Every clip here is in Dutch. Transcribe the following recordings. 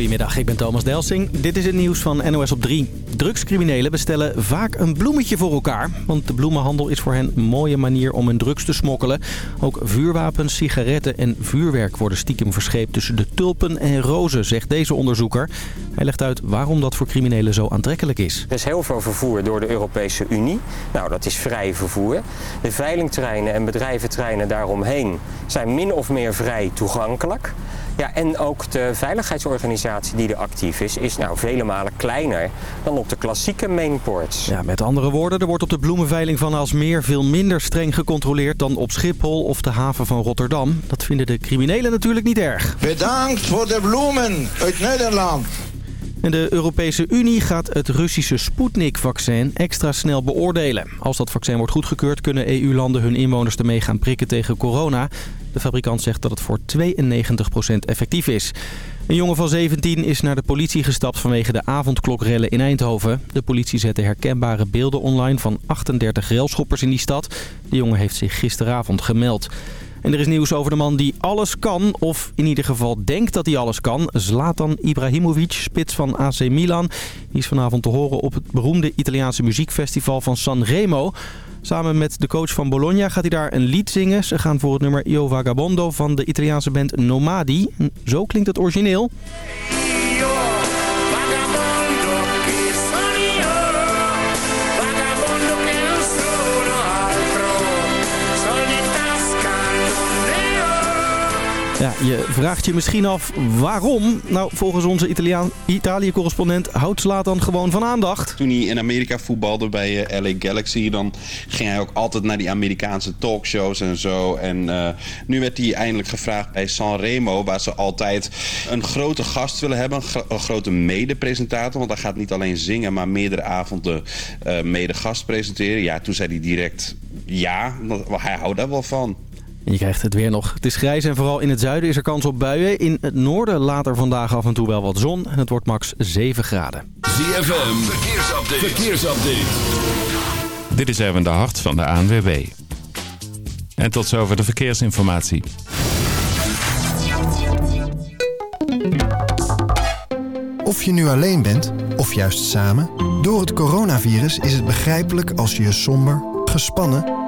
Goedemiddag, ik ben Thomas Delsing. Dit is het nieuws van NOS op 3. Drugscriminelen bestellen vaak een bloemetje voor elkaar. Want de bloemenhandel is voor hen een mooie manier om hun drugs te smokkelen. Ook vuurwapens, sigaretten en vuurwerk worden stiekem verscheept tussen de tulpen en rozen, zegt deze onderzoeker. Hij legt uit waarom dat voor criminelen zo aantrekkelijk is. Er is heel veel vervoer door de Europese Unie. Nou, dat is vrij vervoer. De veilingterreinen en bedrijventerreinen daaromheen zijn min of meer vrij toegankelijk. Ja, en ook de veiligheidsorganisatie die er actief is, is nou vele malen kleiner dan op de klassieke mainports. Ja, met andere woorden, er wordt op de bloemenveiling van Alsmeer veel minder streng gecontroleerd dan op Schiphol of de haven van Rotterdam. Dat vinden de criminelen natuurlijk niet erg. Bedankt voor de bloemen uit Nederland. En de Europese Unie gaat het Russische Sputnik-vaccin extra snel beoordelen. Als dat vaccin wordt goedgekeurd kunnen EU-landen hun inwoners ermee gaan prikken tegen corona. De fabrikant zegt dat het voor 92% effectief is. Een jongen van 17 is naar de politie gestapt vanwege de avondklokrellen in Eindhoven. De politie zette herkenbare beelden online van 38 railschoppers in die stad. De jongen heeft zich gisteravond gemeld. En er is nieuws over de man die alles kan, of in ieder geval denkt dat hij alles kan. Zlatan Ibrahimovic, spits van AC Milan. Die is vanavond te horen op het beroemde Italiaanse muziekfestival van Sanremo. Samen met de coach van Bologna gaat hij daar een lied zingen. Ze gaan voor het nummer Io Vagabondo van de Italiaanse band Nomadi. Zo klinkt het origineel. Ja, je vraagt je misschien af waarom. Nou, volgens onze Italië-correspondent houdt Zlatan gewoon van aandacht. Toen hij in Amerika voetbalde bij uh, LA Galaxy, dan ging hij ook altijd naar die Amerikaanse talkshows en zo. En uh, nu werd hij eindelijk gevraagd bij Sanremo, waar ze altijd een grote gast willen hebben. Een, gro een grote mede-presentator, want hij gaat niet alleen zingen, maar meerdere avonden uh, mede-gast presenteren. Ja, toen zei hij direct ja, hij houdt daar wel van. En je krijgt het weer nog. Het is grijs en vooral in het zuiden is er kans op buien. In het noorden later vandaag af en toe wel wat zon. En het wordt max 7 graden. ZFM, verkeersupdate. verkeersupdate. Dit is even de hart van de ANWB. En tot zover de verkeersinformatie. Of je nu alleen bent, of juist samen... door het coronavirus is het begrijpelijk als je je somber, gespannen...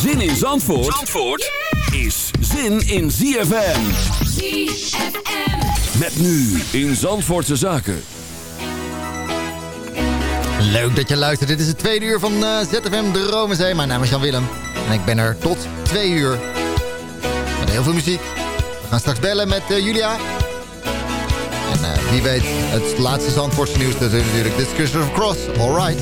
Zin in Zandvoort, Zandvoort is zin in ZFM. ZFM. Met nu in Zandvoortse Zaken. Leuk dat je luistert. Dit is het tweede uur van uh, ZFM Dromenzee. Mijn naam is Jan Willem. En ik ben er tot twee uur. Met heel veel muziek. We gaan straks bellen met uh, Julia. En uh, wie weet het laatste Zandvoortse nieuws. Dat is natuurlijk This Christopher Cross. Alright.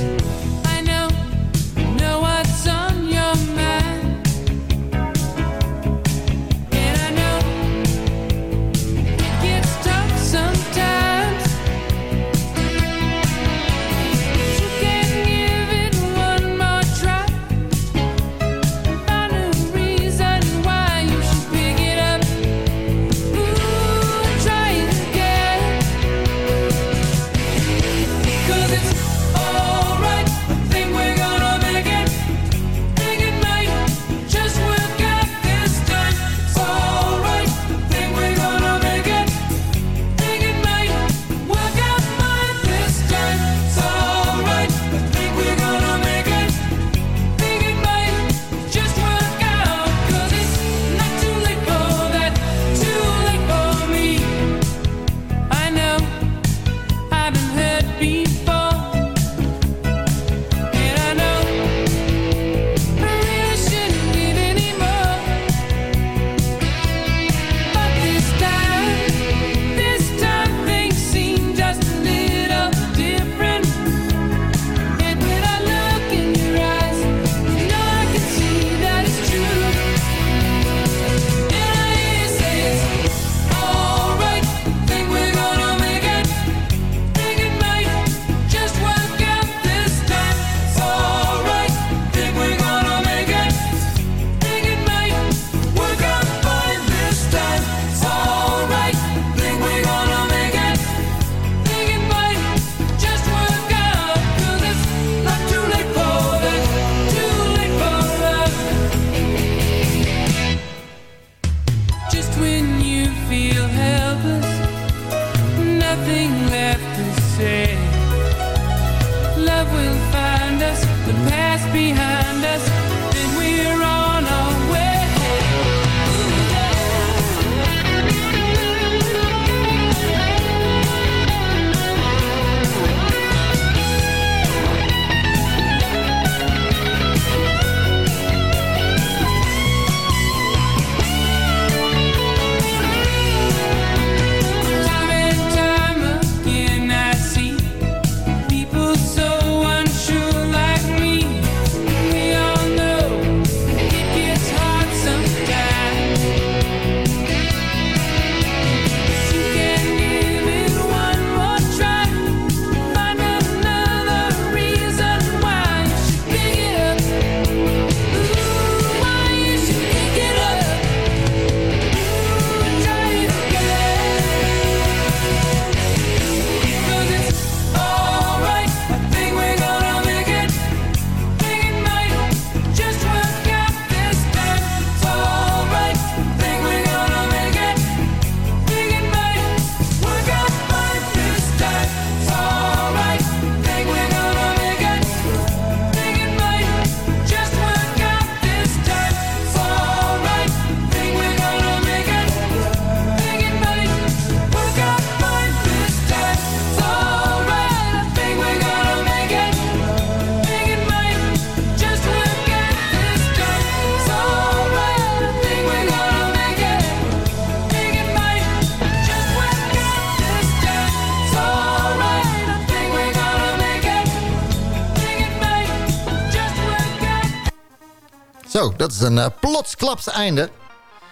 Dat is een eh, plotsklaps einde.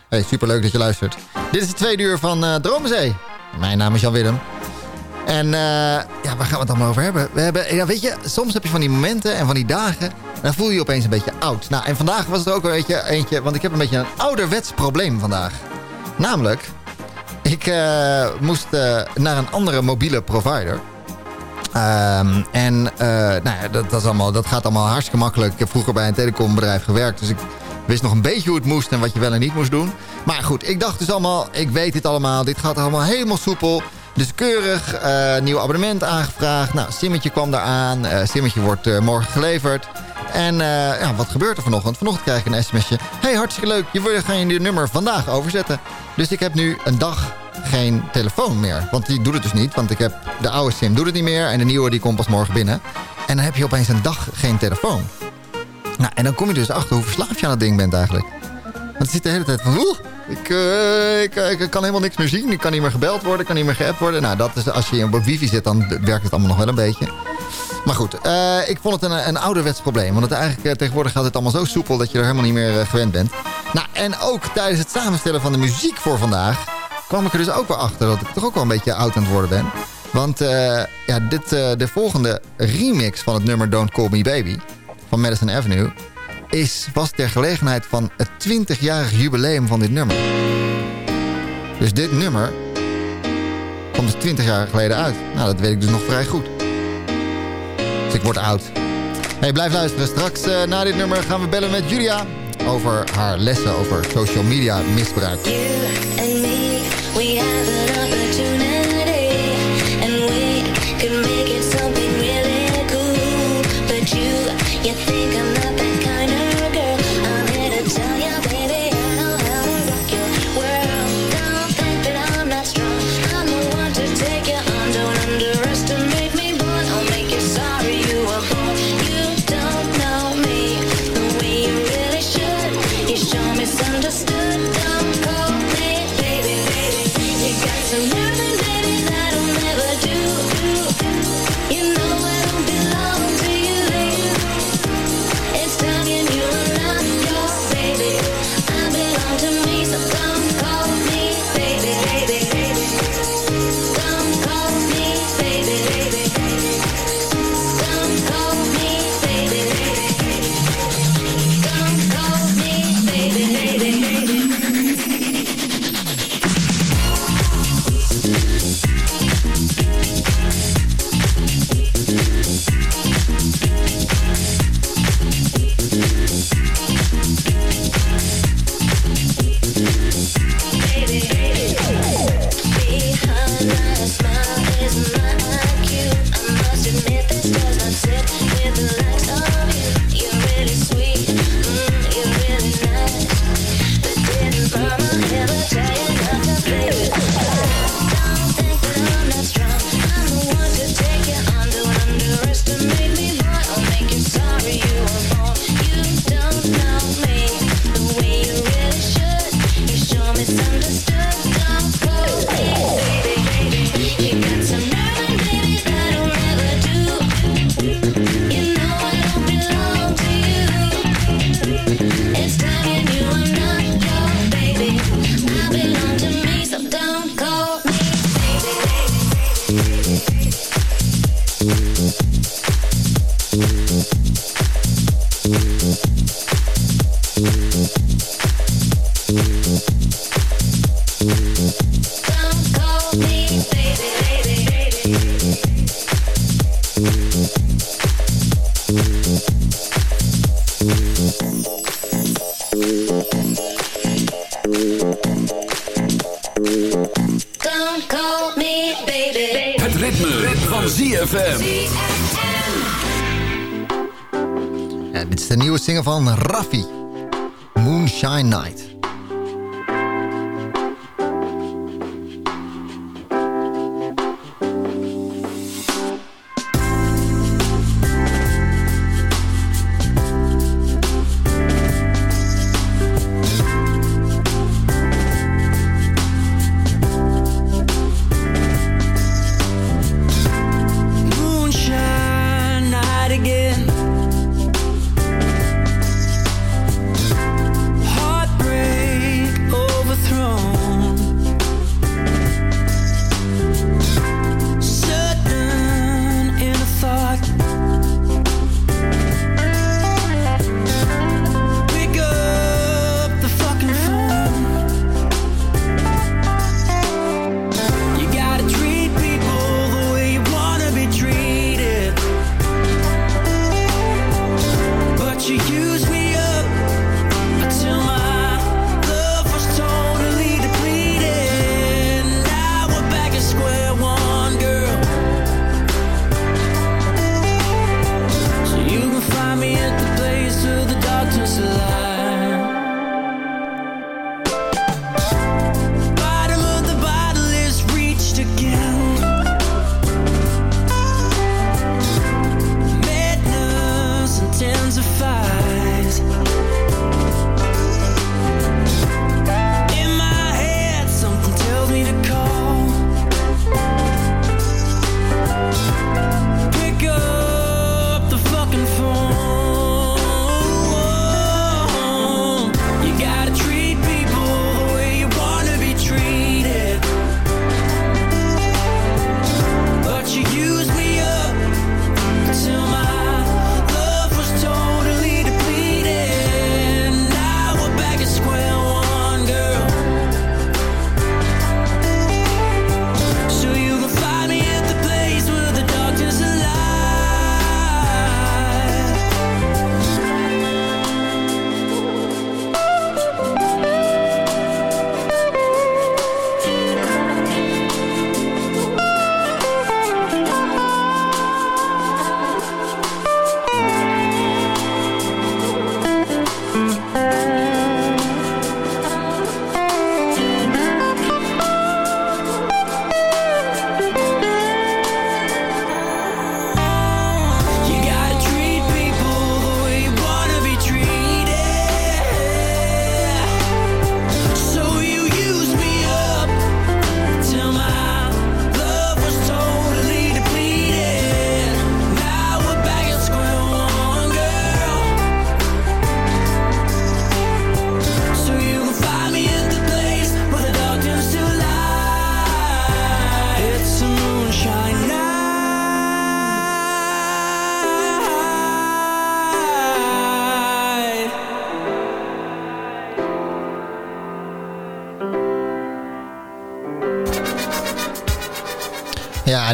Hey, superleuk dat je luistert. Dit is het tweede uur van eh Dromenzee. Mijn naam is Jan Willem. En eh, ja, waar gaan we het allemaal over hebben? We hebben ja, weet je, soms heb je van die momenten en van die dagen... dan voel je je opeens een beetje oud. Nou, en vandaag was het ook een beetje eentje... want ik heb een beetje een ouderwets probleem vandaag. Namelijk, ik moest naar een andere mobiele provider... Ehm, en nou ja, dat, dat, is allemaal, dat gaat allemaal hartstikke makkelijk. Ik heb vroeger bij een telecombedrijf gewerkt. Dus ik wist nog een beetje hoe het moest en wat je wel en niet moest doen. Maar goed, ik dacht dus allemaal, ik weet dit allemaal. Dit gaat allemaal helemaal soepel. Dus keurig, eh, nieuw abonnement aangevraagd. Nou, Simmetje kwam daar aan. Eh Simmetje wordt eh, morgen geleverd. En ja, wat gebeurt er vanochtend? Vanochtend krijg ik een sms'je. hey, hartstikke leuk. Je gaan je nummer vandaag overzetten. Dus ik heb nu een dag geen telefoon meer. Want die doet het dus niet. Want ik heb de oude sim doet het niet meer. En de nieuwe die komt pas morgen binnen. En dan heb je opeens een dag geen telefoon. Nou, en dan kom je dus achter hoe verslaafd je aan dat ding bent eigenlijk. Want het zit de hele tijd van... Oeh, Ik, eh, ik, eh, ik kan helemaal niks meer zien. Ik kan niet meer gebeld worden, ik kan niet meer geappt worden. Nou, dat is, als je op wifi zit, dan werkt het allemaal nog wel een beetje. Maar goed, eh, ik vond het een, een ouderwets probleem. Want het eigenlijk, tegenwoordig gaat het allemaal zo soepel dat je er helemaal niet meer gewend bent. Nou, en ook tijdens het samenstellen van de muziek voor vandaag... kwam ik er dus ook wel achter dat ik toch ook wel een beetje oud aan het worden ben. Want ja, dit, de volgende remix van het nummer Don't Call Me Baby... van Madison Avenue... Is, was ter gelegenheid van het 20-jarig jubileum van dit nummer. Dus dit nummer komt dus 20 jaar geleden uit. Nou, dat weet ik dus nog vrij goed. Dus ik word oud. Hey, blijf luisteren. Straks eh, na dit nummer gaan we bellen met Julia... over haar lessen over social media misbruik. and me, we have ritme, van ZFM. Ja, dit is de nieuwe single van Raffi. Moonshine Night.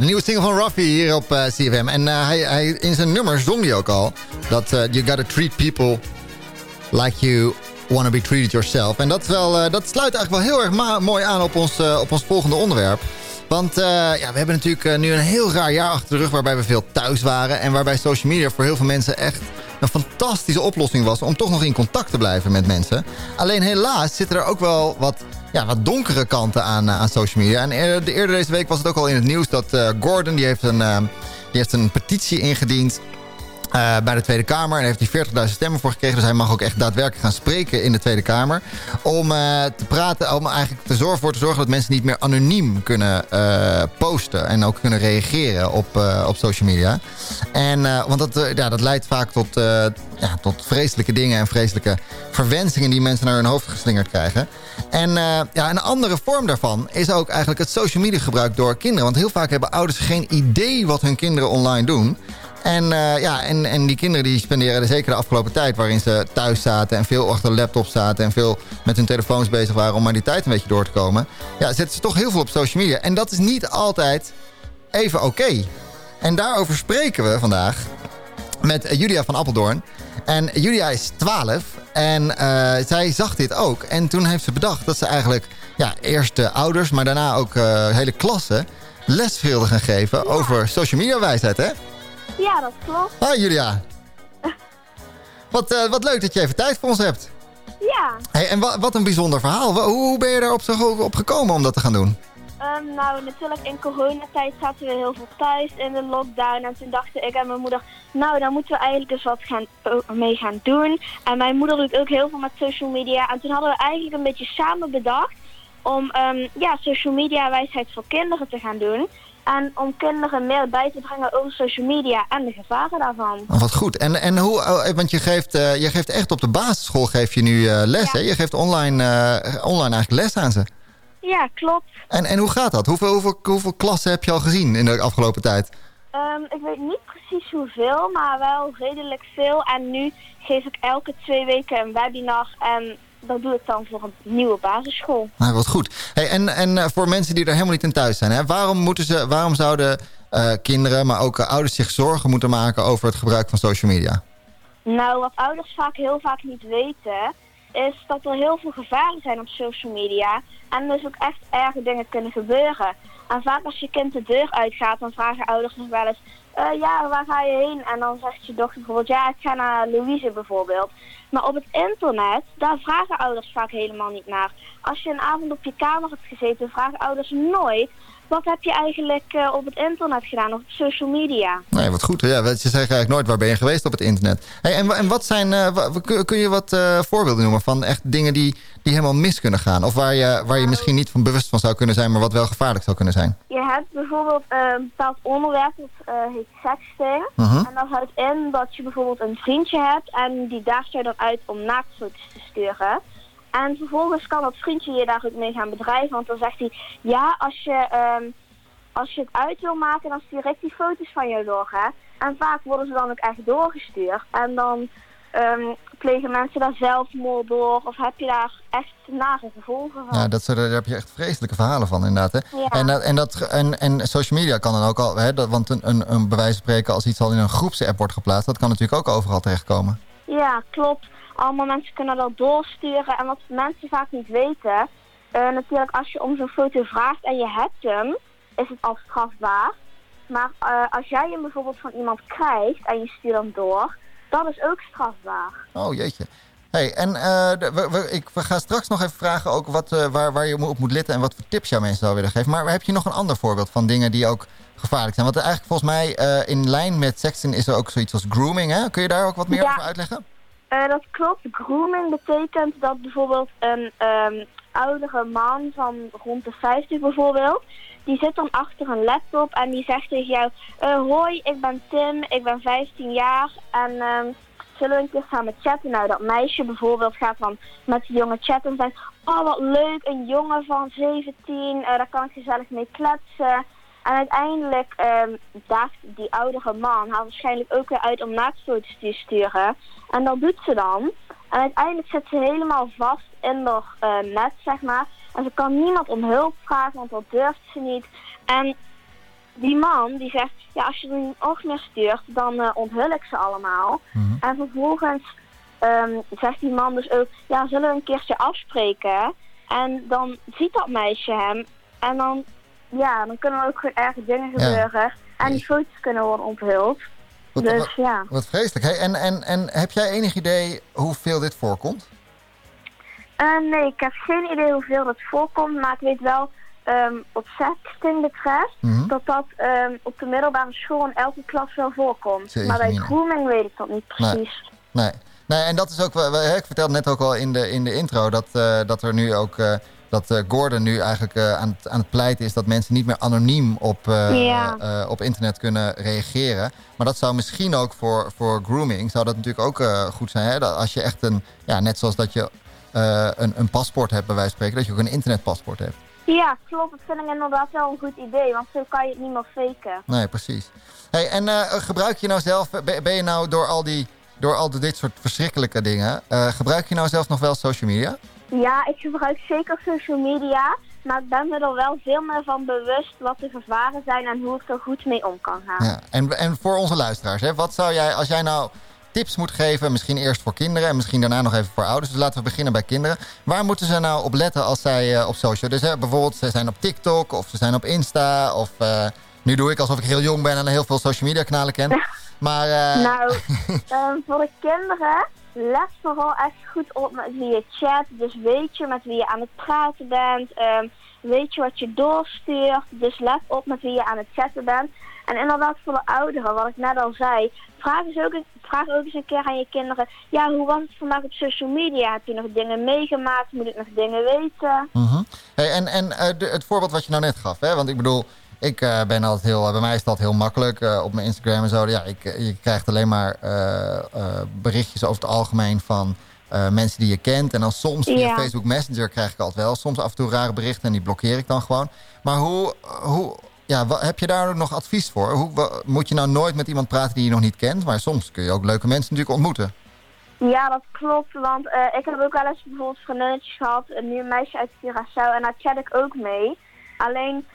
Nieuwe single van Ruffy hier op eh, CFM. En eh, hij, hij, in zijn nummer zong hij ook al... dat eh, you gotta treat people like you wanna be treated yourself. En dat, wel, dat sluit eigenlijk wel heel erg mooi aan op ons, op ons volgende onderwerp. Want ja, we hebben natuurlijk nu een heel raar jaar achter de rug... waarbij we veel thuis waren... en waarbij social media voor heel veel mensen echt een fantastische oplossing was... om toch nog in contact te blijven met mensen. Alleen helaas zitten er ook wel wat, ja, wat donkere kanten aan, eh, aan social media. En eerder, de- eerder deze week was het ook al in het nieuws dat eh, Gordon... die heeft, een, eh, die heeft een petitie ingediend... bij de Tweede Kamer. En heeft hij 40.000 stemmen voor gekregen. Dus hij mag ook echt daadwerkelijk gaan spreken in de Tweede Kamer. Om te praten, om eigenlijk te zorgen, voor te zorgen dat mensen niet meer anoniem kunnen posten. En ook kunnen reageren op, op social media. En, want dat, ja, dat leidt vaak tot, ja, tot vreselijke dingen en vreselijke verwensingen die mensen naar hun hoofd geslingerd krijgen. En eh, ja, een andere vorm daarvan is ook eigenlijk het social media gebruik door kinderen. Want heel vaak hebben ouders geen idee wat hun kinderen online doen. En, eh, ja, en, en die kinderen die spenderen zeker de afgelopen tijd... waarin ze thuis zaten en veel achter de laptop zaten... en veel met hun telefoons bezig waren om maar die tijd een beetje door te komen... ja, zetten ze toch heel veel op social media. En dat is niet altijd even oké. En daarover spreken we vandaag met Julia van Appeldoorn. En Julia is 12 en eh, zij zag dit ook. En toen heeft ze bedacht dat ze eigenlijk ja, eerst de ouders... maar daarna ook eh, hele klassen les wilde gaan geven over social media wijsheid, hè? Ja, dat klopt. Hi Julia. Wat, eh, wat leuk dat je even tijd voor ons hebt. Ja. Hey, en wa- wat een bijzonder verhaal. Hoe, hoe ben je daarop zo go- op gekomen om dat te gaan doen? Ehm, nou, natuurlijk in coronatijd zaten we heel veel thuis in de lockdown. En toen dachten ik en mijn moeder, nou, dan moeten we eigenlijk eens wat gaan, eh, mee gaan doen. En mijn moeder doet ook heel veel met social media. En toen hadden we eigenlijk een beetje samen bedacht om um, ja, social media wijsheid voor kinderen te gaan doen. En om kinderen meer bij te brengen over social media en de gevaren daarvan. Oh, wat goed. En, en hoe, oh, want je geeft, eh, je geeft echt op de basisschool geef je nu eh, les, hè? Je geeft online, eh, online eigenlijk les aan ze. Ja, klopt. En, en hoe gaat dat? Hoeveel, hoeveel, hoeveel klassen heb je al gezien in de afgelopen tijd? Ehm, ik weet niet precies hoeveel, maar wel redelijk veel. En nu geef ik elke twee weken een webinar. En dat doe ik dan voor een nieuwe basisschool. Nou, wat goed. Hey, en en eh, voor mensen die er helemaal niet in thuis zijn, hè, waarom, moeten ze, waarom zouden eh, kinderen, maar ook eh, ouders zich zorgen moeten maken over het gebruik van social media? Nou, wat ouders vaak heel vaak niet weten, is dat er heel veel gevaren zijn op social media. En dus ook echt erge dingen kunnen gebeuren. En vaak als je kind de deur uitgaat, dan vragen ouders nog wel eens... "Eh, ja, waar ga je heen? En dan zegt je dochter bijvoorbeeld, ja, ik ga naar Louise bijvoorbeeld. Maar op het internet, daar vragen ouders vaak helemaal niet naar. Als je een avond op je kamer hebt gezeten, vragen ouders nooit... wat heb je eigenlijk eh, op het internet gedaan, of op social media? Nee, wat goed. Ja, ze zeggen eigenlijk nooit waar ben je geweest op het internet. Hey, en, en wat zijn, eh, kun- je wat eh, voorbeelden noemen van echt dingen die, die helemaal mis kunnen gaan? Of waar je, waar je misschien niet van bewust van zou kunnen zijn, maar wat wel gevaarlijk zou kunnen zijn? Je hebt bijvoorbeeld een bepaald onderwerp, dat heet sexting. Mhm. En dat houdt in dat je bijvoorbeeld een vriendje hebt en die daagt je dan uit om naaktfoto's te sturen. En vervolgens kan dat vriendje je daar ook mee gaan bedrijven, want dan zegt hij, ja, als je, ehm, als je het uit wil maken, dan stuur ik die foto's van jou door, hè. En vaak worden ze dan ook echt doorgestuurd. En dan ehm, plegen mensen daar zelfmoord door, of heb je daar echt nare gevolgen van. Ja, dat, soort- daar heb je echt vreselijke verhalen van inderdaad. Hè? Ja. En, dat, en, dat, en, en social media kan dan ook al, hè, dat, want een, een, een bij wijze van spreken als iets al in een groepsapp wordt geplaatst, dat kan natuurlijk ook overal terechtkomen. Ja, klopt. Allemaal mensen kunnen dat doorsturen. En wat mensen vaak niet weten, eh, natuurlijk als je om zo'n foto vraagt en je hebt hem, is het al strafbaar. Maar eh, als jij hem bijvoorbeeld van iemand krijgt en je stuurt hem door, dat is ook strafbaar. Oh jeetje. Hey, en eh, we, we, ik, we gaan straks nog even vragen ook wat, waar, waar je op moet letten en wat voor tips jouw mensen zou willen geven. Maar heb je nog een ander voorbeeld van dingen die ook gevaarlijk zijn? Want eigenlijk volgens mij in lijn met sexting is er ook zoiets als grooming. Hè? Kun je daar ook wat meer Ja. over uitleggen? Eh, dat klopt. Grooming betekent dat bijvoorbeeld een ehm, oudere man van rond de 50 bijvoorbeeld, die zit dan achter een laptop en die zegt tegen jou, eh, hoi, ik ben Tim, ik ben 15 jaar en ehm, zullen we een keer samen chatten? Nou, dat meisje bijvoorbeeld gaat dan met die jongen chatten en zegt, oh wat leuk, een jongen van 17, eh, daar kan ik gezellig mee kletsen. En uiteindelijk ehm daagt die oudere man haar waarschijnlijk ook weer uit om naaktfoto's te sturen. En dat doet ze dan. En uiteindelijk zit ze helemaal vast in haar eh, net, zeg maar. En ze kan niemand om hulp vragen, want dat durft ze niet. En die man die zegt, ja, als je er niet nog meer stuurt, dan eh, onthul ik ze allemaal. En vervolgens ehm, zegt die man dus ook, ja, zullen we een keertje afspreken? En dan ziet dat meisje hem en dan, ja, dan kunnen er ook gewoon erge dingen gebeuren. En die foto's kunnen worden onthuld. Wat, dus wat, ja. wat vreselijk. Hey, en, en, en heb jij enig idee hoeveel dit voorkomt? Eh, nee, ik heb geen idee hoeveel dat voorkomt, maar ik weet wel, ehm wat sexting betreft, Mhm. dat dat ehm, op de middelbare school in elke klas wel voorkomt. Maar bij grooming weet ik dat niet precies. Nee. nee, en dat is ook, ik vertelde net ook al in de, in de intro, dat, eh, dat er nu ook, eh, dat eh, Gordon nu eigenlijk eh, aan, het, aan het pleiten is dat mensen niet meer anoniem op, eh, Ja. op internet kunnen reageren. Maar dat zou misschien ook voor, voor grooming, zou dat natuurlijk ook goed zijn. Hè? Dat als je echt een, ja, net zoals dat je een, een paspoort hebt bij wijze van spreken, dat je ook een internetpaspoort hebt. Ja, klopt. Dat vind ik inderdaad wel een goed idee, want zo kan je het niet meer faken. Nee, precies. Hey, en gebruik je nou zelf, ben, ben je nou door al, die, door al dit soort verschrikkelijke dingen, gebruik je nou zelf nog wel social media? Ja, ik gebruik zeker social media, maar ik ben me er wel veel meer van bewust wat de gevaren zijn en hoe ik er goed mee om kan gaan. Ja. En, en voor onze luisteraars, hè, wat zou jij, als jij nou tips moet geven, misschien eerst voor kinderen en misschien daarna nog even voor ouders. Dus laten we beginnen bij kinderen. Waar moeten ze nou op letten als zij eh, op social, dus hè, bijvoorbeeld ze zijn op TikTok of ze zijn op Insta of eh, nu doe ik alsof ik heel jong ben en heel veel social media kanalen ken. Maar eh, Nou, ehm, voor de kinderen, let vooral echt goed op met wie je chat. Dus weet je met wie je aan het praten bent. ehm, weet je wat je doorstuurt. Dus let op met wie je aan het chatten bent. En inderdaad voor de ouderen, wat ik net al zei. Vraag, eens ook, ook eens een keer aan je kinderen. Ja, hoe was het vandaag op social media? Heb je nog dingen meegemaakt? Moet ik nog dingen weten? Mhm. Hey, en en eh, het voorbeeld wat je nou net gaf, hè? want ik bedoel, ik eh, ben altijd heel, bij mij is dat heel makkelijk eh, op mijn Instagram en zo. Ja, ik, eh, je krijgt alleen maar berichtjes over het algemeen van mensen die je kent. En dan soms via Ja. Facebook Messenger krijg ik altijd wel soms af en toe rare berichten en die blokkeer ik dan gewoon. Maar hoe, hoe ja, wa- heb je daar nog advies voor? Hoe, moet je nou nooit met iemand praten die je nog niet kent? Maar soms kun je ook leuke mensen natuurlijk ontmoeten. Ja, dat klopt. Want ik heb ook wel eens bijvoorbeeld vriendinnetjes gehad. Nu een meisje uit Curaçao. En daar chat ik ook mee. Alleen,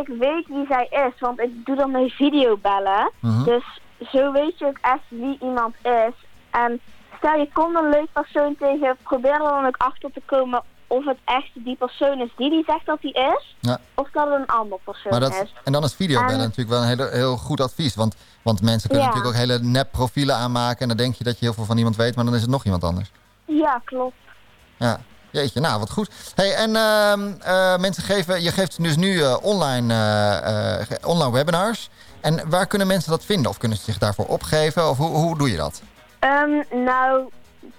ik weet wie zij is. Want ik doe dan mee videobellen. Mhm. Dus zo weet je ook echt wie iemand is. En stel je komt een leuk persoon tegen. Probeer er dan ook achter te komen of het echt die persoon is die die zegt dat hij is. Ja. Of dat het een ander persoon Maar dat, is. en dan is videobellen En- natuurlijk wel een hele, heel goed advies. Want, want mensen kunnen Ja. natuurlijk ook hele nep-profielen aanmaken. En dan denk je dat je heel veel van iemand weet, maar dan is het nog iemand anders. Ja, klopt. Ja, jeetje, nou wat goed. Hey, en ehm, eh, mensen geven, je geeft dus nu eh, online, eh, online webinars. En waar kunnen mensen dat vinden? Of kunnen ze zich daarvoor opgeven? Of hoe, hoe doe je dat? Ehm, nou,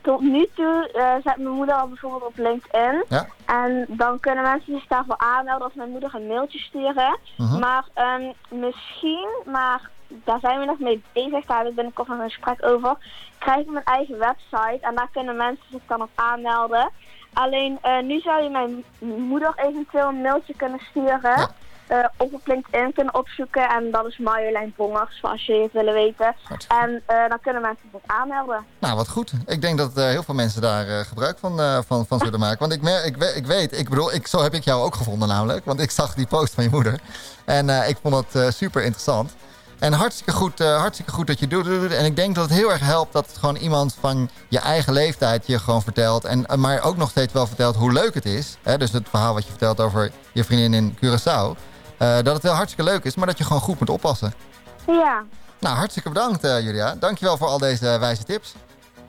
tot nu toe zet mijn moeder al bijvoorbeeld op LinkedIn. Ja. En dan kunnen mensen zich daarvoor aanmelden of mijn moeder een mailtje sturen. Mhm. Maar ehm, misschien, maar daar zijn we nog mee bezig, daar heb ik binnenkort nog een gesprek over. Krijg ik mijn eigen website en daar kunnen mensen zich dan op aanmelden. Alleen eh, nu zou je mijn moeder eventueel een mailtje kunnen sturen. eh, of op LinkedIn kunnen opzoeken. En dat is Marjolein Bongers, als je het willen weten. En eh, dan kunnen mensen zich aanmelden. Nou, wat goed. Ik denk dat heel veel mensen daar gebruik van, van, van zullen maken. Want ik, mer- ik, we- ik weet, ik bedoel, ik, zo heb ik jou ook gevonden namelijk. Want ik zag die post van je moeder. En ik vond het eh, super interessant. En hartstikke goed, eh, hartstikke goed dat je doet. En ik denk dat het heel erg helpt dat gewoon iemand van je eigen leeftijd je gewoon vertelt. En, eh, maar ook nog steeds wel vertelt hoe leuk het is. Hè? Dus het verhaal wat je vertelt over je vriendin in Curaçao. eh, dat het wel hartstikke leuk is, maar dat je gewoon goed moet oppassen. Ja. Nou, hartstikke bedankt eh, Julia. Dankjewel voor al deze wijze tips.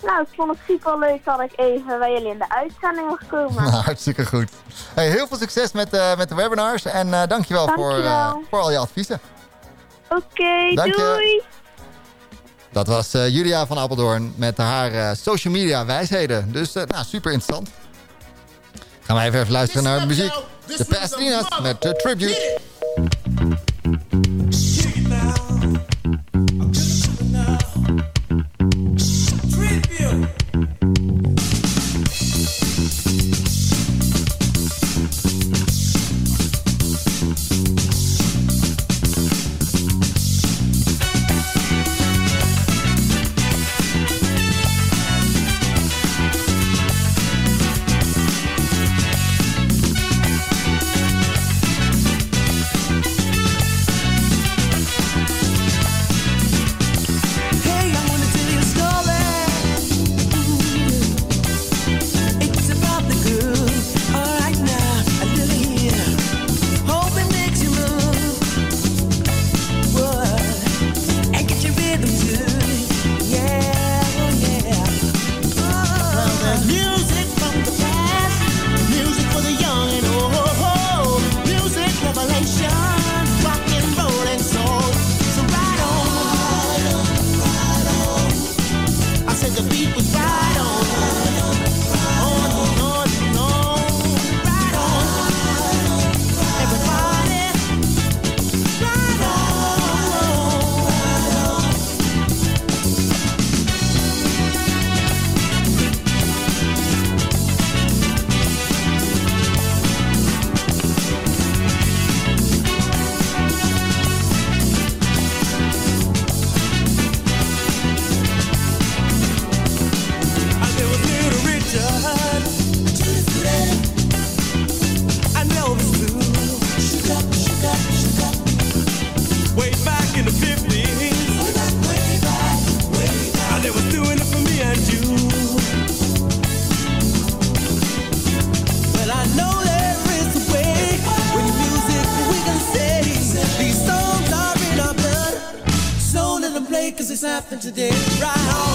Nou, ik vond het super leuk dat ik even bij jullie in de uitzending mag komen. Nou, hartstikke goed. Hey, heel veel succes met, met de webinars. En eh dankjewel, Voor, Dankjewel. voor al je adviezen. Oké, Dank je. doei! Dat was eh, Julia van Appeldoorn met haar eh, social media wijsheden. Dus eh, nou, super interessant. Gaan wij even, even luisteren naar de muziek. De Pastinas met de Tribute. Happened today. Right on.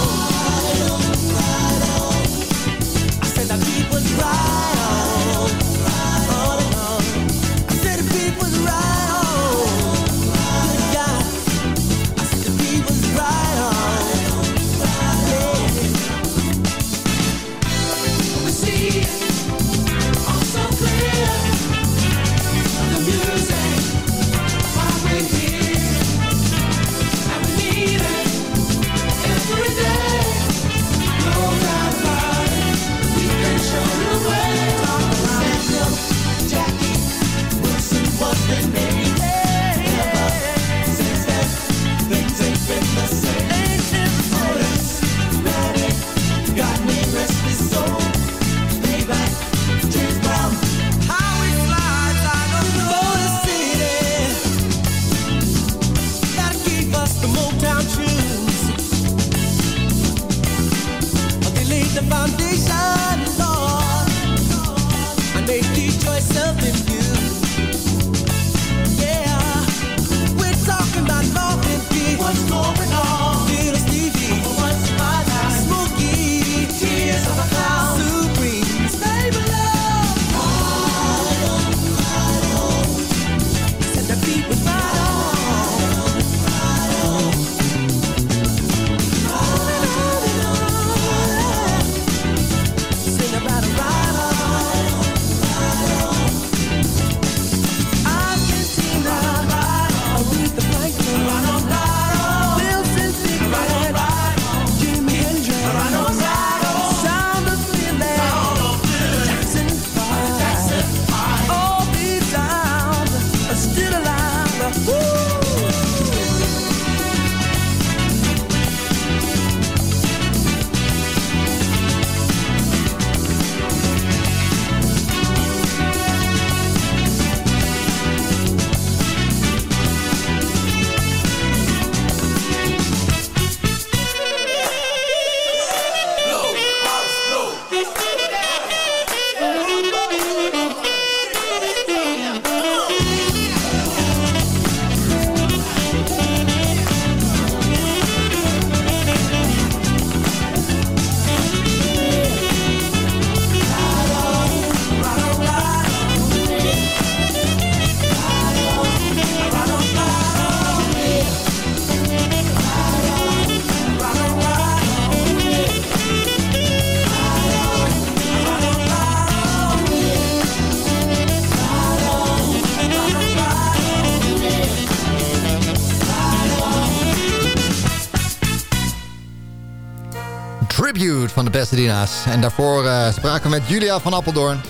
Pasadena's. En daarvoor eh, spraken we met Julia van Appeldoorn...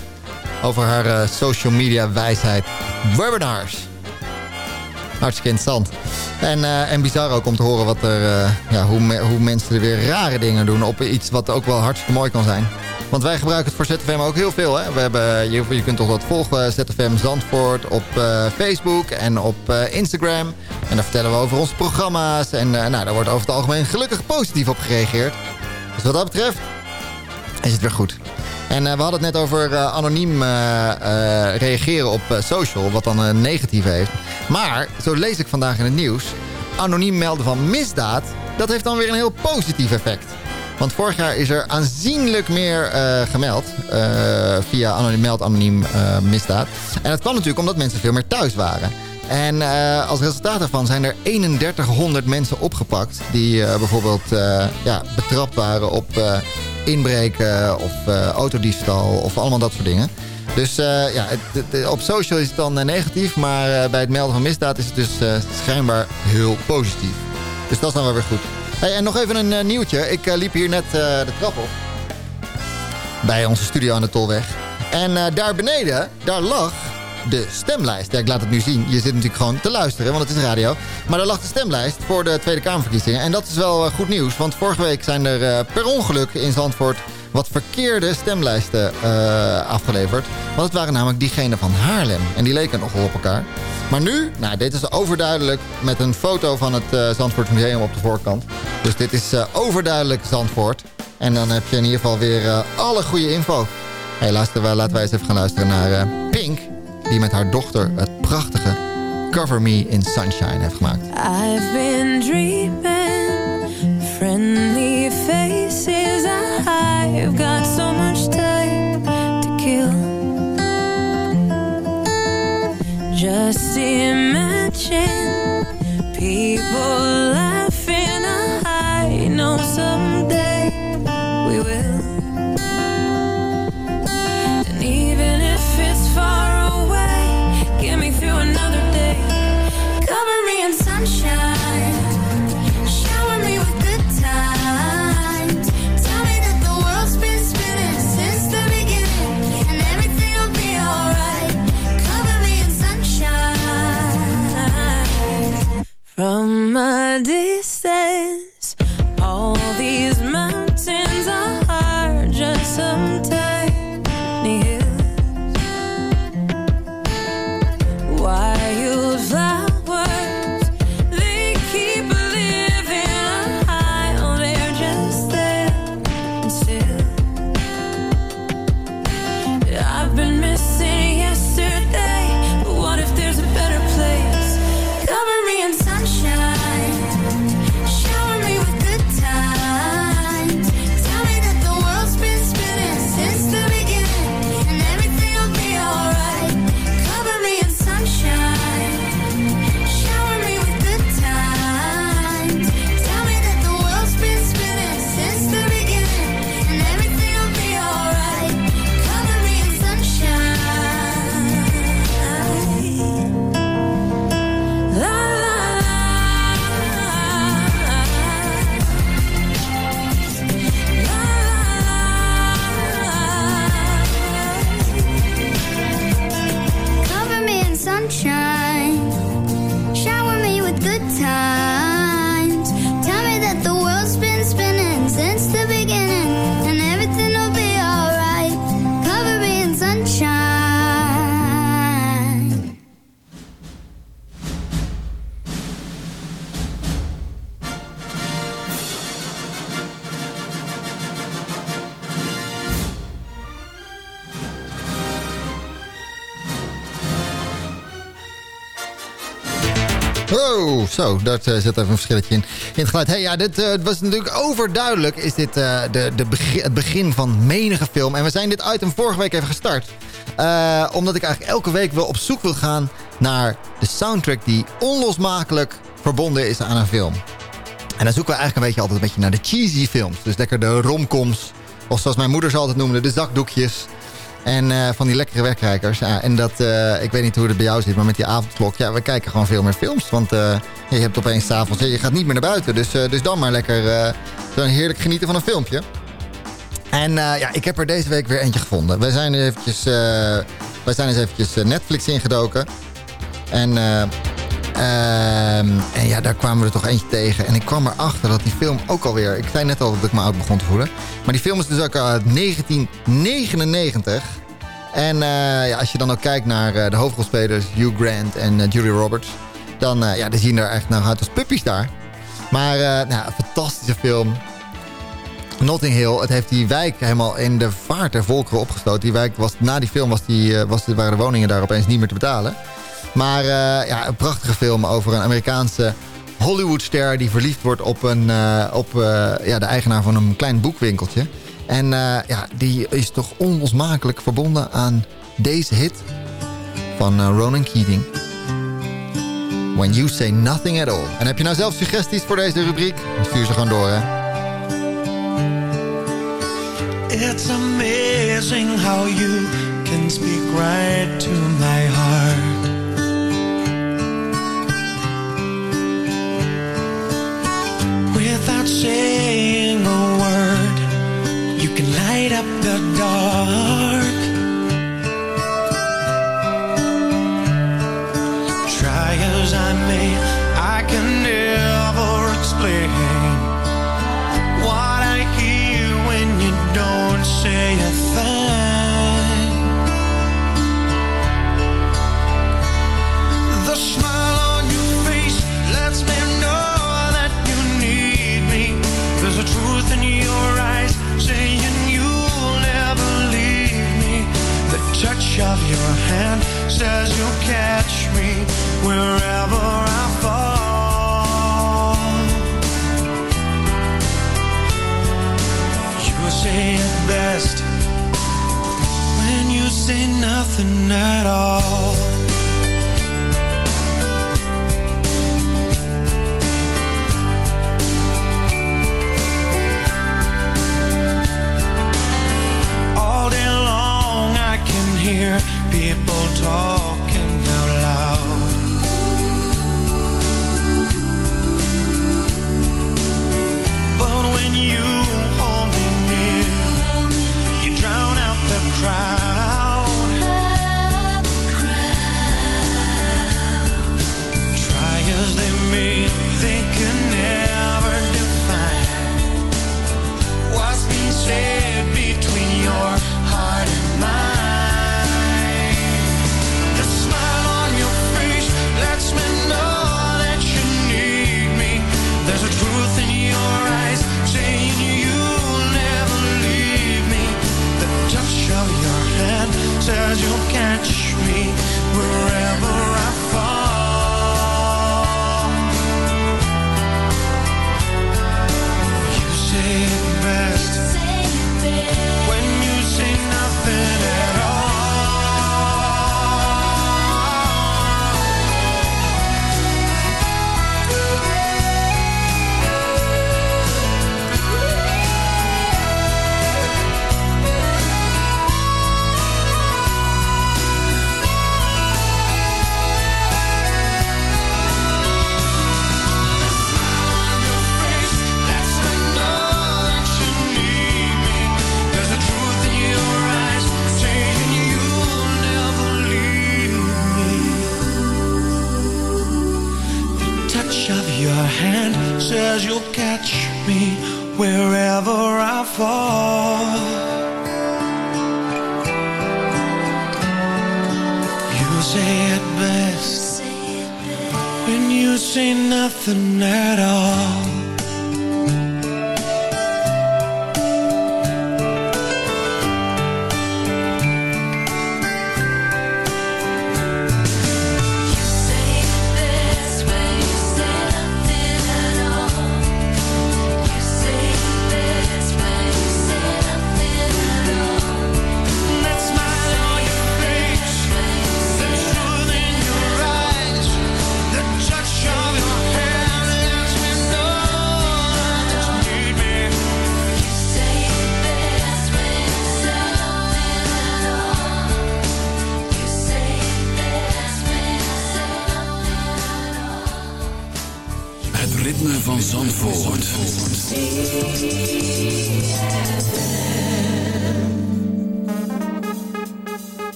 over haar eh, social media wijsheid. Webinars. Hartstikke interessant. En, eh, en bizar ook om te horen wat er, ja, hoe, hoe mensen er weer rare dingen doen... op iets wat ook wel hartstikke mooi kan zijn. Want wij gebruiken het voor ZFM ook heel veel. Hè? We hebben, je, je kunt toch wat volgen, ZFM Zandvoort op Facebook en op Instagram. En daar vertellen we over onze programma's. En nou, daar wordt over het algemeen gelukkig positief op gereageerd. Dus wat dat betreft is het weer goed. En eh, we hadden het net over eh, anoniem eh, reageren op social, wat dan een negatief heeft. Maar, zo lees ik vandaag in het nieuws, anoniem melden van misdaad, dat heeft dan weer een heel positief effect. Want vorig jaar is er aanzienlijk meer gemeld via anoniem meld anoniem misdaad. En dat kwam natuurlijk omdat mensen veel meer thuis waren. En als resultaat daarvan zijn er 3100 mensen opgepakt... die bijvoorbeeld eh, ja, betrapt waren op inbreken of eh, autodiefstal of allemaal dat soort dingen. Dus eh, ja, op social is het dan eh, negatief... maar bij het melden van misdaad is het dus schijnbaar heel positief. Dus dat is dan wel weer goed. Hey, en nog even een nieuwtje. Ik liep hier net de trap op. Bij onze studio aan de Tolweg. En daar beneden, daar lag de stemlijst. Ja, ik laat het nu zien. Je zit natuurlijk gewoon te luisteren, want het is radio. Maar daar lag de stemlijst voor de Tweede Kamerverkiezingen. En dat is wel eh, goed nieuws, want vorige week zijn er eh, per ongeluk in Zandvoort wat verkeerde stemlijsten eh, afgeleverd. Want het waren namelijk diegene van Haarlem. En die leken nogal op elkaar. Maar nu, nou, dit is overduidelijk met een foto van het eh Zandvoort Museum op de voorkant. Dus dit is overduidelijk Zandvoort. En dan heb je in ieder geval weer alle goede info. Hey, luister, laten wij eens even gaan luisteren naar Pink. Die met haar dochter het prachtige Cover Me in Sunshine heeft gemaakt. I've been dreaming friendly faces. I've got so much time to kill. Just imagine people laughing. I know someday Oh, zo, dat eh, zet even een verschilletje in, in het geluid. Hey, ja, dit eh, was natuurlijk overduidelijk. Is dit eh, de, de het begin van menige film. En we zijn dit item vorige week even gestart. Omdat ik eigenlijk elke week wel op zoek wil gaan naar de soundtrack die onlosmakelijk verbonden is aan een film. En dan zoeken we eigenlijk een beetje altijd een beetje naar de cheesy films. Dus lekker de romcoms. Of zoals mijn moeder ze altijd noemde, de zakdoekjes. En eh, van die lekkere wegkijkers. Ja, en dat, eh, ik weet niet hoe het bij jou zit, maar met die avondklok. Ja, we kijken gewoon veel meer films. Want eh, je hebt opeens s'avonds, je gaat niet meer naar buiten. Dus, dus dan maar lekker zo'n heerlijk genieten van een filmpje. En ja, ik heb er deze week weer eentje gevonden. We zijn eventjes, wij zijn eens eventjes Netflix ingedoken. En, eh, ehm, en ja, daar kwamen we er toch eentje tegen. En ik kwam erachter dat die film ook alweer... Ik zei net al dat ik me oud begon te voelen. Maar die film is dus ook uit 1999. En eh, ja, als je dan ook kijkt naar eh, de hoofdrolspelers... Hugh Grant en eh, Julia Roberts... Dan, ja, die zien er echt nou uit als puppies daar. Maar nou, een fantastische film. Notting Hill, het heeft die wijk helemaal in de vaart der volkeren opgestoten. Die wijk was, na die film was die, was, waren de woningen daar opeens niet meer te betalen. Maar eh, ja, een prachtige film over een Amerikaanse Hollywoodster... die verliefd wordt op, een, eh, op eh, ja, de eigenaar van een klein boekwinkeltje. En ja, die is toch onlosmakelijk verbonden aan deze hit van Ronan Keating. When You Say Nothing At All. En heb je nou zelf suggesties voor deze rubriek? Dan Stuur ze gewoon door, hè. It's amazing how you can speak right to my heart. Without saying a word, you can light up the dark. Nothing at all.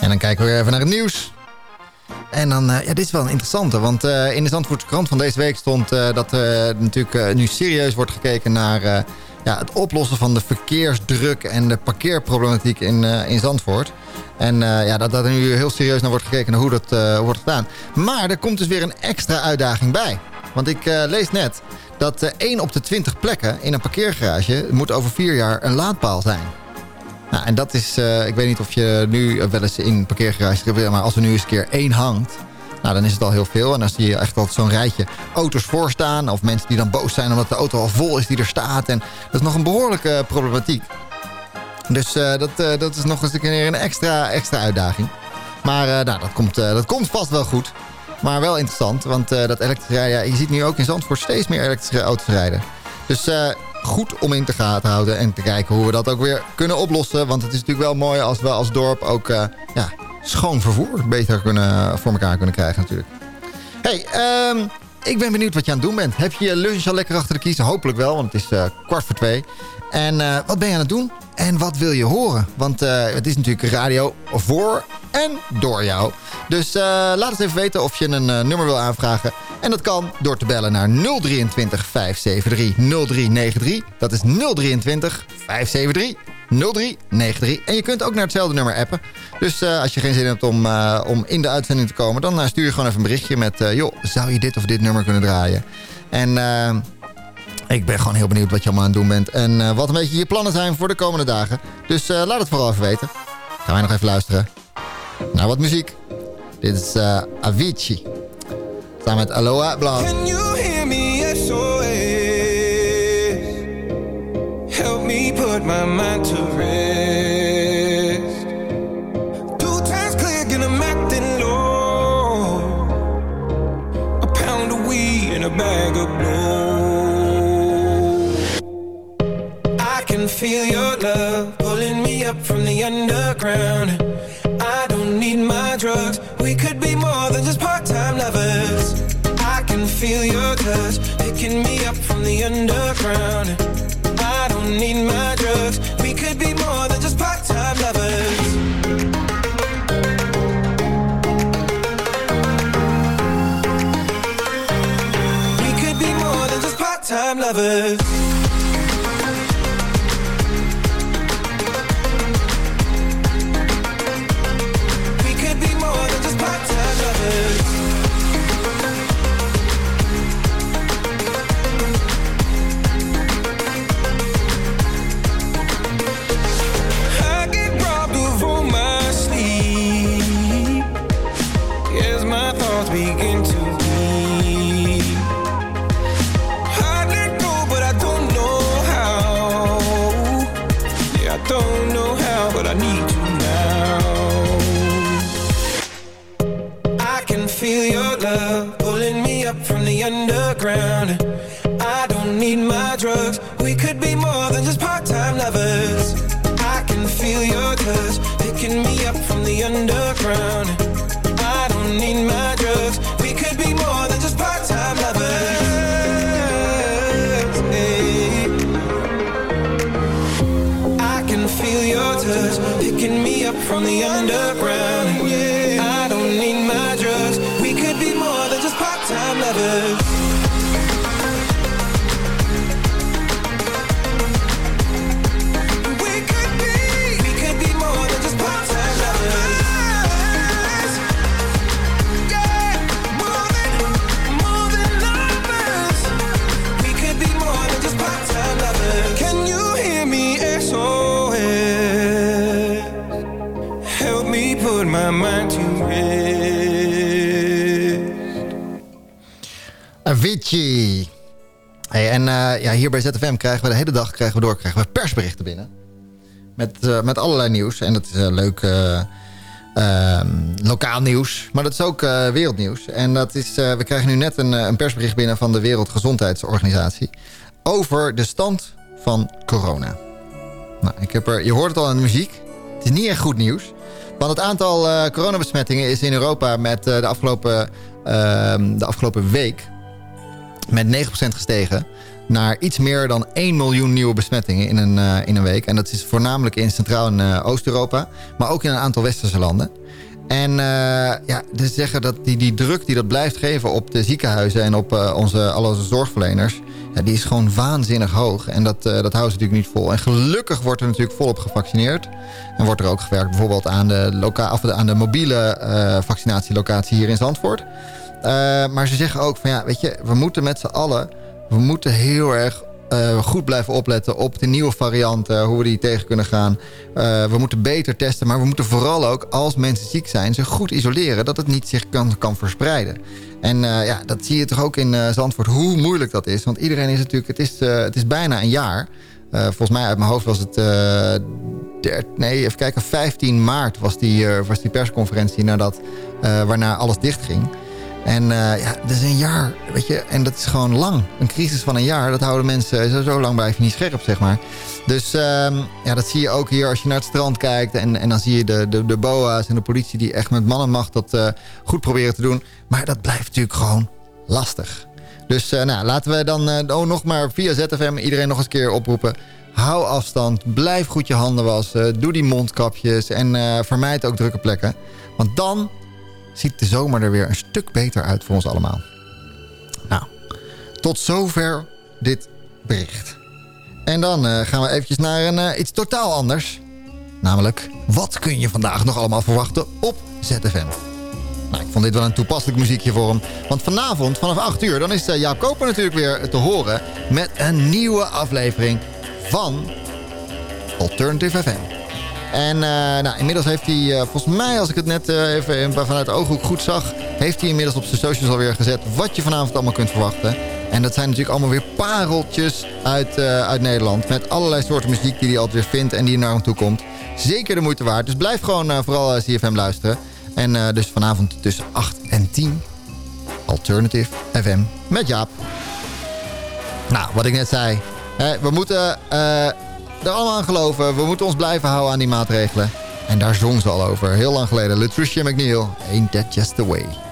En dan kijken we weer even naar het nieuws. En dan, eh, ja, dit is wel een interessante, want eh, in de Zandvoortse krant van deze week stond eh, dat er natuurlijk nu serieus wordt gekeken naar ja, het oplossen van de verkeersdruk en de parkeerproblematiek in, in Zandvoort. En ja, dat, dat er nu heel serieus naar wordt gekeken naar hoe dat wordt gedaan. Maar er komt dus weer een extra uitdaging bij. Want ik lees net dat eh 1 op de 20 plekken in een parkeergarage moet over vier jaar een laadpaal zijn. Nou, en dat is, eh, ik weet niet of je nu wel eens in parkeergarages hebt, maar als er nu eens een keer één hangt, nou dan is het al heel veel. En dan zie je echt altijd zo'n rijtje auto's voorstaan of mensen die dan boos zijn omdat de auto al vol is die er staat. En dat is nog een behoorlijke problematiek. Dus eh, dat, eh, dat is nog eens een keer een extra, extra uitdaging. Maar eh, nou, dat, komt, eh, dat komt vast wel goed. Maar wel interessant, want eh, dat elektrische rijden... Ja, je ziet nu ook in Zandvoort steeds meer elektrische auto's rijden. Dus eh, goed om in te gaten houden en te kijken hoe we dat ook weer kunnen oplossen. Want het is natuurlijk wel mooi als we als dorp ook eh, ja, schoon vervoer beter kunnen, voor elkaar kunnen krijgen natuurlijk. hey, ehm, ik ben benieuwd wat je aan het doen bent. Heb je je lunch al lekker achter de kiezen? Hopelijk wel, want het is kwart voor twee. En eh, wat ben je aan het doen? En wat wil je horen? Want eh, het is natuurlijk radio voor en door jou. Dus eh, laat het even weten of je een nummer wil aanvragen. En dat kan door te bellen naar 023 573 0393. Dat is 023 573 0393. En je kunt ook naar hetzelfde nummer appen. Dus als je geen zin hebt om, om in de uitzending te komen... dan stuur je gewoon even een berichtje met... joh, zou je dit of dit nummer kunnen draaien? En ik ben gewoon heel benieuwd wat je allemaal aan het doen bent. En eh, wat een beetje je plannen zijn voor de komende dagen. Dus eh, laat het vooral even weten. Gaan wij nog even luisteren naar wat muziek. Dit is eh, Avicii. Samen met Aloha Blast. Can you hear me? Help me put my mind to rest. Underground. I don't need my drugs. We could be more than just part-time lovers. I can feel your touch picking me up from the underground. From the underground. Hier bij ZFM krijgen we de hele dag krijgen we door, krijgen we persberichten binnen. Met, eh, met allerlei nieuws. En dat is eh, leuk eh, ehm, lokaal nieuws. Maar dat is ook wereldnieuws. En dat is, we krijgen nu net een, een persbericht binnen van de Wereldgezondheidsorganisatie. Over de stand van corona. Nou, ik heb er, je hoort het al aan de muziek. Het is niet echt goed nieuws. Want het aantal eh, coronabesmettingen is in Europa met de, afgelopen, ehm, de afgelopen week met 9% gestegen naar iets meer dan 1 miljoen nieuwe besmettingen in een, eh, in een week. En dat is voornamelijk in Centraal- en eh, Oost-Europa, maar ook in een aantal westerse landen. En eh, ja, ze zeggen dat die, die druk die dat blijft geven op de ziekenhuizen en op onze, al onze zorgverleners, ja, die is gewoon waanzinnig hoog. En dat, dat houden ze natuurlijk niet vol. En gelukkig wordt er natuurlijk volop gevaccineerd. En wordt er ook gewerkt bijvoorbeeld aan de, aan de mobiele vaccinatielocatie hier in Zandvoort. Maar ze zeggen ook van ja, weet je, we moeten met z'n allen, we moeten heel erg eh, goed blijven opletten op de nieuwe varianten, hoe we die tegen kunnen gaan. Eh, we moeten beter testen, maar we moeten vooral ook, als mensen ziek zijn, ze goed isoleren, dat het niet zich kan, kan verspreiden. En eh, ja, dat zie je toch ook in Zandvoort, hoe moeilijk dat is. Want iedereen is natuurlijk, het is, het is bijna een jaar. Volgens mij uit mijn hoofd was het, nee, even kijken, 15 maart was die, was die persconferentie nadat, waarna alles dichtging. En eh, ja, dat is een jaar, weet je, en dat is gewoon lang. Een crisis van een jaar, dat houden mensen, zo, zo lang blijf je niet scherp, zeg maar. Dus ehm, ja, dat zie je ook hier als je naar het strand kijkt. En, en dan zie je de, de, de boa's en de politie die echt met man en macht dat eh, goed proberen te doen. Maar dat blijft natuurlijk gewoon lastig. Dus eh, nou, laten we dan oh, nog maar via ZFM iedereen nog eens een keer oproepen. Hou afstand, blijf goed je handen wassen, doe die mondkapjes en vermijd ook drukke plekken. Want dan ziet de zomer er weer een stuk beter uit voor ons allemaal. Nou, tot zover dit bericht. En dan eh, gaan we eventjes naar een, eh, iets totaal anders. Namelijk, wat kun je vandaag nog allemaal verwachten op ZFM? Nou, ik vond dit wel een toepasselijk muziekje voor hem. Want vanavond vanaf 8 uur, dan is eh, Jaap Koper natuurlijk weer te horen... met een nieuwe aflevering van Alternative FM. En eh, nou, inmiddels heeft hij, eh, volgens mij, als ik het net eh, even vanuit de ooghoek goed zag... heeft hij inmiddels op zijn socials alweer gezet wat je vanavond allemaal kunt verwachten. En dat zijn natuurlijk allemaal weer pareltjes uit, uit Nederland. Met allerlei soorten muziek die hij altijd weer vindt en die naar hem toe komt. Zeker de moeite waard. Dus blijf gewoon vooral CFM luisteren. En dus vanavond tussen 8 en 10 Alternative FM met Jaap. Nou, wat ik net zei. we moeten er allemaal aan geloven. We moeten ons blijven houden aan die maatregelen. En daar zong ze al over. Heel lang geleden. Latricia McNeil. Ain't that just the way.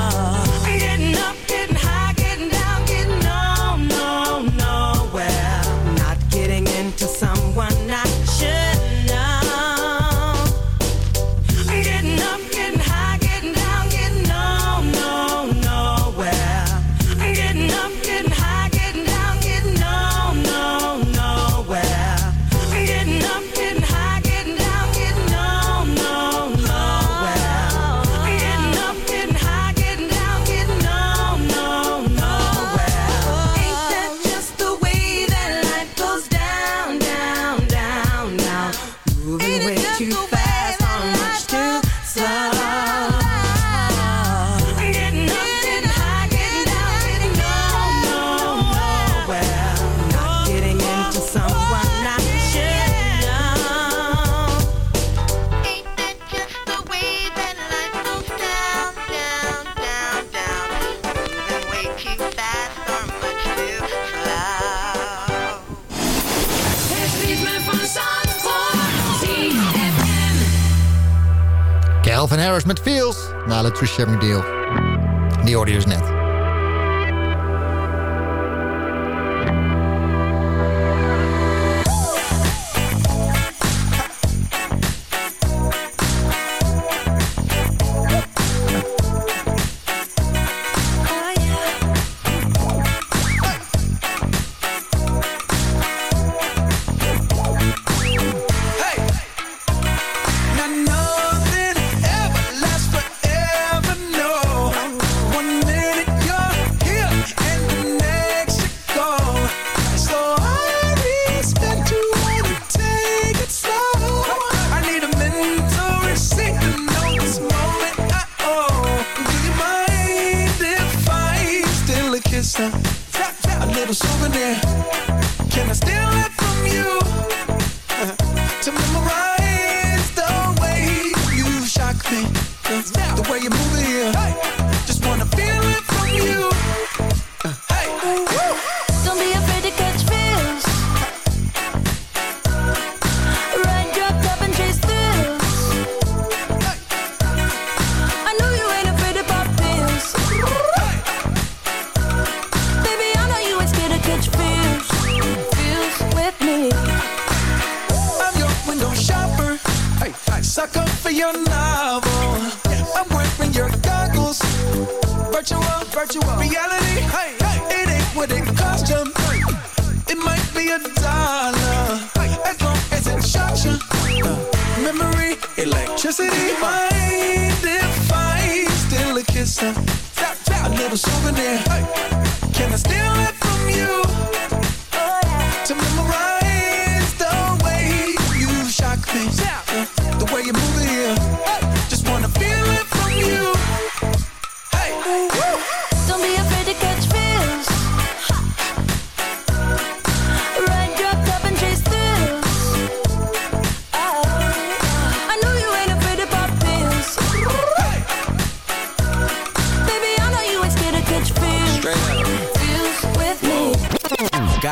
Harris met Fields Na Latricia McDeal. Die hoorde je dus net.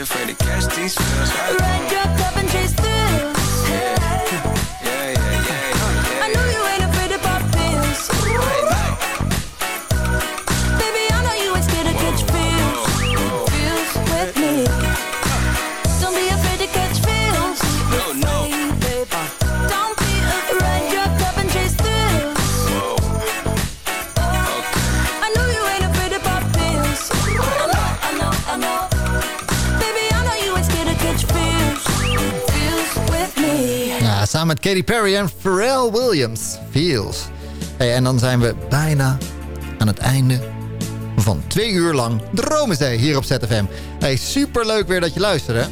Afraid to catch these feels. Ride your cup and chase met Katy Perry en Pharrell Williams. Feels. Hey, en dan zijn we bijna aan het einde van twee uur lang Dromenzee hier op ZFM. Hey, superleuk weer dat je luistert, hè?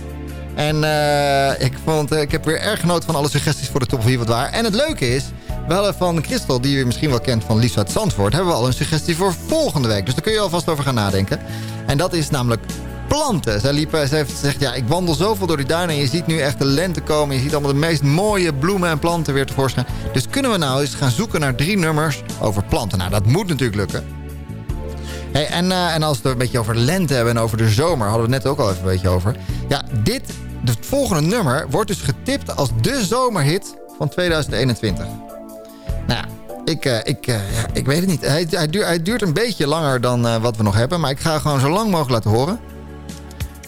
En eh, ik, vond, eh, ik heb weer erg genoten van alle suggesties voor de top 4 wat waar. En het leuke is, we van Christel, die je misschien wel kent van Lies uit Zandvoort... hebben we al een suggestie voor volgende week. Dus daar kun je alvast over gaan nadenken. En dat is namelijk planten. Zij, zij heeft gezegd, ja, ik wandel zoveel door die duinen... en je ziet nu echt de lente komen. Je ziet allemaal de meest mooie bloemen en planten weer tevoorschijn. Dus kunnen we nou eens gaan zoeken naar drie nummers over planten? Nou, dat moet natuurlijk lukken. Hey, en, eh, en als we het een beetje over lente hebben en over de zomer... hadden we het net ook al even een beetje over. Ja, dit, het volgende nummer wordt dus getipt als de zomerhit van 2021. Nou ja, ik, eh, ik, eh, ik weet het niet. Hij, hij, duurt, hij duurt een beetje langer dan wat we nog hebben... maar ik ga gewoon zo lang mogelijk laten horen.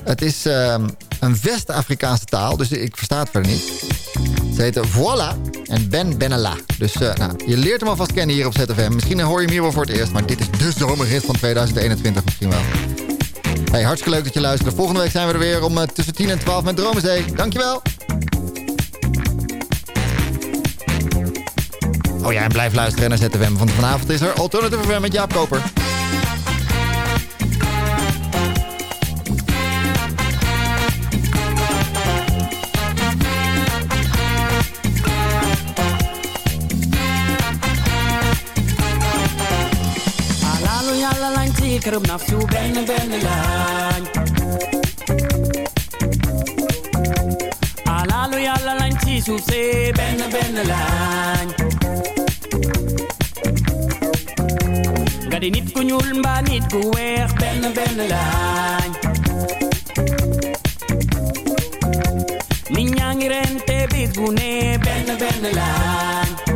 Het is ehm, een West-Afrikaanse taal, dus ik versta het verder niet. Ze heet Voila en Ben Benalla. Dus eh, nou, je leert hem alvast kennen hier op ZFM. Misschien hoor je hem hier wel voor het eerst, maar dit is de zomerhit van 2021 misschien wel. Hey, hartstikke leuk dat je luistert. Volgende week zijn we er weer om eh, tussen 10 en 12 met Dromenzee. Dankjewel. Oh ja, en blijf luisteren naar ZFM. Want vanavond is er Alternative FM met Jaap Koper. Lañ ci kërëm na fu benn benn lañ Alalu yalla lañ ci suuf si benn benn lañ Nga di nit ku ñuul mbaa nit ku weex benn benn lañ Nit ñaa ngi rente bis bu ne benn benn lañ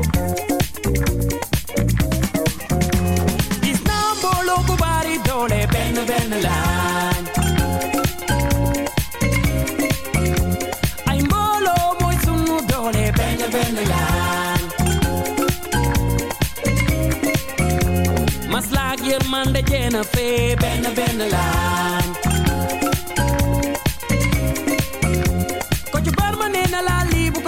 maslaak yërmande jeena fee benn benn lañ ko ci bar ma nee na laa lii bu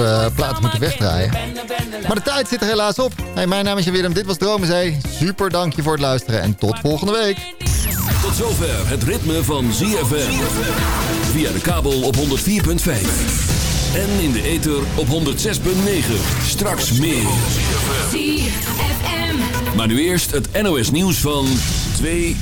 als we platen moeten wegdraaien. Maar de tijd zit er helaas op. Hey, mijn naam is Jan Willem, dit was Dromenzee. Super dank je voor het luisteren en tot volgende week. Tot zover het ritme van ZFM. Via de kabel op 104.5. En in de ether op 106.9. Straks meer. Maar nu eerst het NOS nieuws van 2 uur.